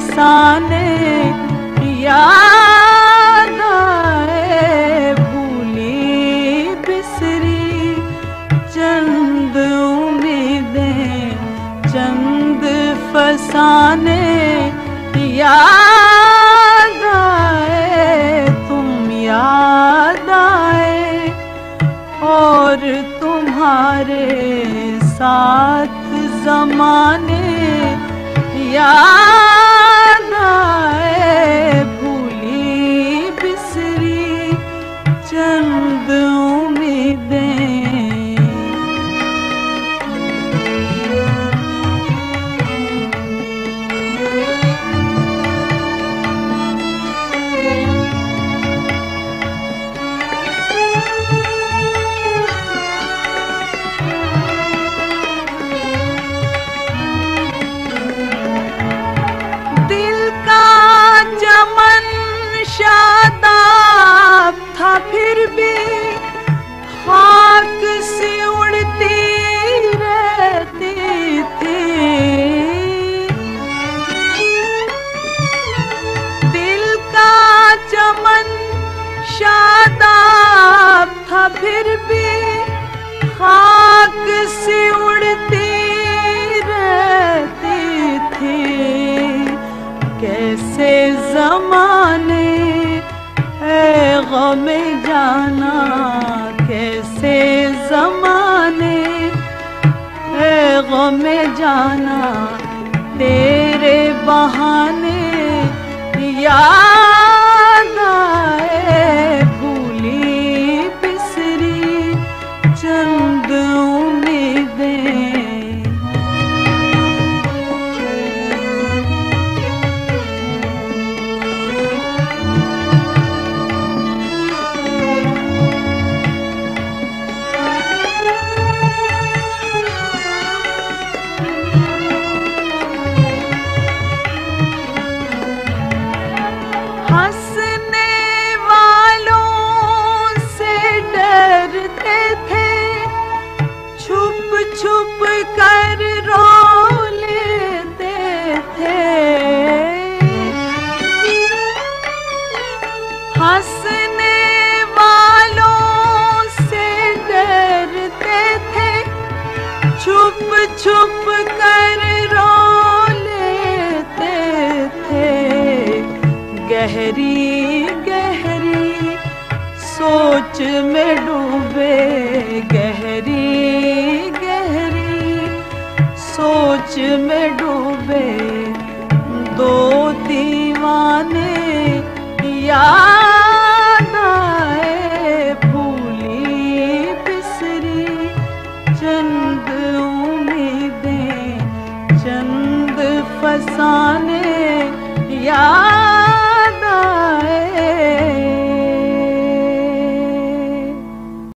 فسانے یاد آئے بھولی بسری چند امیدیں، چند فسانے یاد آئے تم یاد آئے اور تمہارے ساتھ زمانے یاد کیسے زمانے اے غم جانا کیسے زمانے اے غم جانا تیرے بہانے یاد چھپ کر رو لیتے تھے۔ گہری گہری سوچ میں ڈوبے۔ گہری گہری سوچ میں ڈوبے۔ دو دیوانے یاد